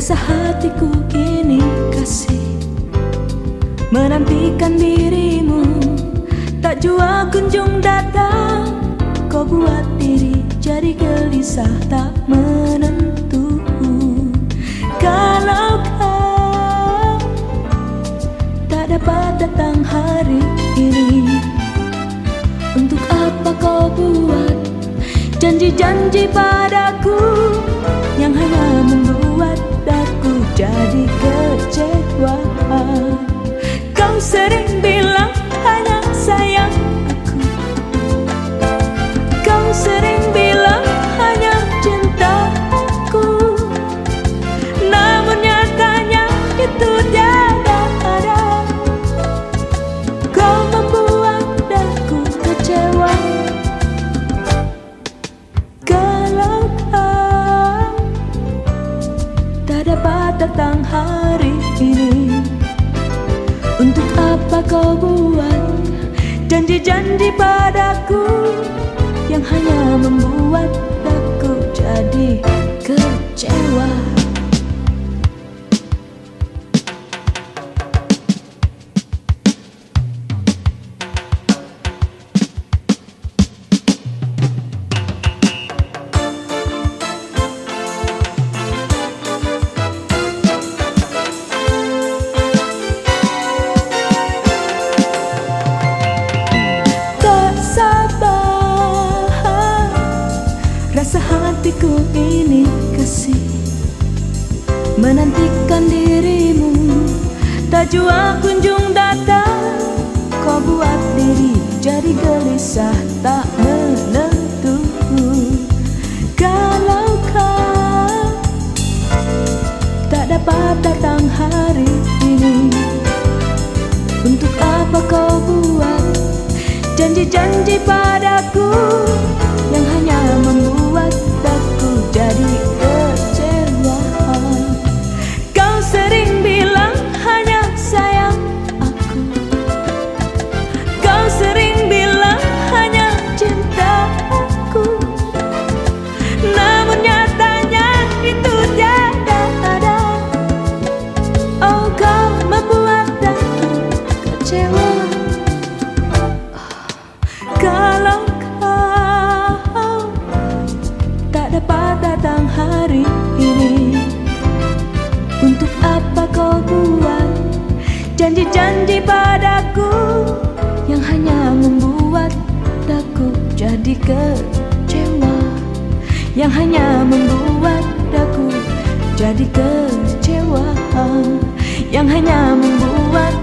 hatiku kini kasih Menantikan dirimu. Tak jua kunjung datang Kau buat diri jadi gelisah tak menentu. Kalau kau tak dapat datang hari ini Untuk apa kau buat janji-janji padaku tak dapat datang hari Menantikan dirimu. Tak jua kunjung datang. Kau buat diri jadi gelisah Tak menentu Kalau kau Tak dapat datang hari ini Untuk apa kau buat Janji-janji padaku janji-janji padaku Yang hanya membuat aku jadi kecewa. Yang hanya membuat aku jadi kecewa. Yang hanya membuat